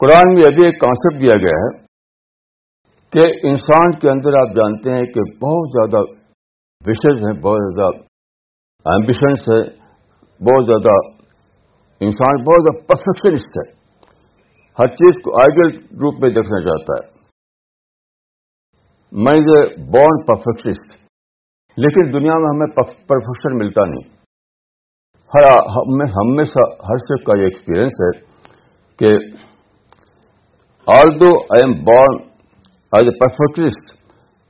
قرآن میں ابھی ایک کانسیپٹ دیا گیا ہے کہ انسان کے اندر آپ جانتے ہیں کہ بہت زیادہ وشز ہیں، بہت زیادہ ایمبیشنس ہے بہت زیادہ انسان بہت زیادہ پرفیکشنسٹ ہے۔ ہر چیز کو آئیڈیل روپ میں دیکھنا چاہتا ہے۔ میں اے بورن پرفیکشنسٹ لیکن دنیا میں ہمیں پرفیکشن ملتا نہیں۔ ہر ہمیشہ ہر شخص کا یہ ایکسپیرئنس ہے کہ although I am born as a perfectionist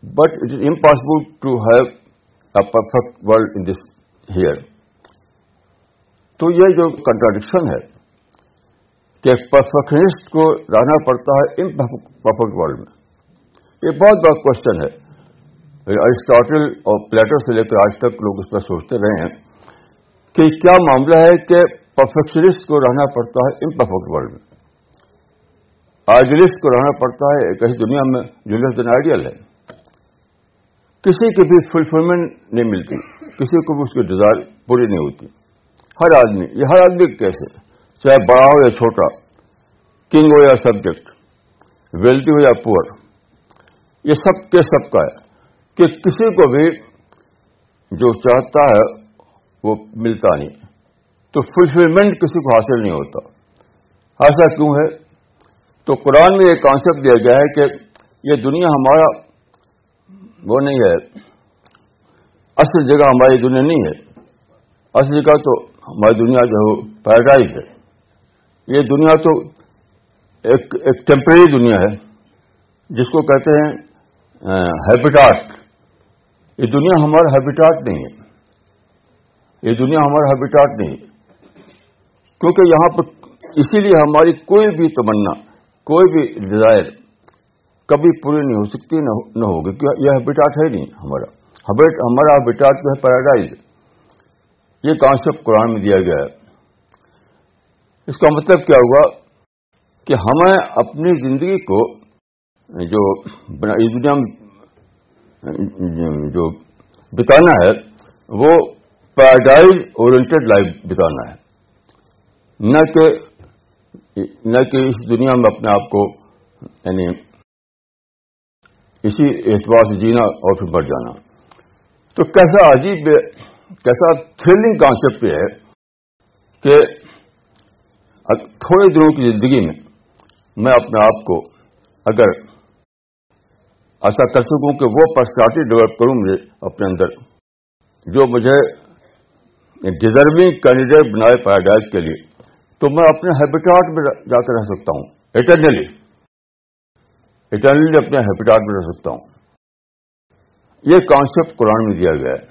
but it is impossible to have a perfect world in this here تو یہ جو کنٹراڈکشن ہے کہ پرفیکشنسٹ کو رہنا پڑتا ہے ان پرفیکٹ ورلڈ میں. یہ بہت بڑا کوشچن ہے۔ ارسٹاٹل اور پلیٹر سے لے کر آج تک لوگ اس پر سوچتے رہے ہیں کہ کیا معاملہ ہے کہ پرفیکشنسٹ کو رہنا پڑتا ہے ان پرفیکٹ ورلڈ میں۔ آئیڈیلسٹ کو رہنا پڑتا ہے، ایک ایسی دنیا میں جو لیس دین آئیڈیل ہے۔ کسی کی بھی فلفلمنٹ نہیں ملتی، کسی کو بھی اس کی ڈیزائر پوری نہیں ہوتی۔ ہر آدمی، یہ ہر آدمی کیسے؟ چاہے بڑا ہو یا چھوٹا کنگ ہو یا سبجیکٹ ویلٹی ہو یا پور یہ سب کے سب کا ہے۔ کہ کسی کو بھی جو چاہتا ہے، وہ ملتا نہیں۔ تو فلفلمنٹ کسی کو حاصل نہیں ہوتا۔ ایسا کیوں ہے؟ تو قرآن میں ایک کانسیپٹ دیا گیا ہے کہ یہ دنیا ہمارا وہ نہیں ہے، اصل جگہ ہماری دنیا نہیں ہے۔ اصل جگہ تو ہماری دنیا جو ہے پیراڈائز ہے۔ یہ دنیا تو ایک ایک ٹیمپرری دنیا ہے، جس کو کہتے ہیں ہیبیٹاٹ یہ دنیا ہمارا ہیبیٹاٹ نہیں ہے۔ یہ دنیا ہمارا ہیبیٹاٹ نہیں ہے۔ کیونکہ یہاں پر اسی لیے ہماری کوئی بھی تمنا کوئی بھی ڈیزائر کبھی پوری نہیں ہو سکتی، نہ ہوگی۔ کیونکہ یہ ہیبیٹاٹ ہے نہیں ہمارا۔ ہمارا ہیبیٹاٹ جو ہے پیراڈائز یہ کانسیپٹ قرآن میں دیا گیا ہے۔ اس کا مطلب کیا ہوا؟ کہ ہمیں اپنی زندگی کو جو دنیا میں جو بتانا ہے، وہ پیراڈائز اورینٹڈ لائف بتانا ہے۔ نہ کہ نہ کہ اس دنیا میں اپنے آپ کو یعنی اسی اعتبار سے جینا اور پھر بڑھ جانا۔ تو کیسا عجیب، کیسا تھرلنگ کانسیپٹ یہ ہے کہ تھوڑے دنوں کی زندگی میں میں اپنے آپ کو اگر ایسا کر سکوں کہ وہ پرسنالٹی ڈیولپ کروں مجھے اپنے اندر، جو مجھے ڈیزرونگ کینڈیڈیٹ بنائے پیراڈائز کے لیے۔ تو میں اپنے ہیبیٹاٹ میں جا کے رہ سکتا ہوں. اٹرنلی اٹرنلی اپنے ہیبیٹاٹ میں رہ سکتا ہوں. یہ کانسیپٹ قرآن میں دیا گیا ہے.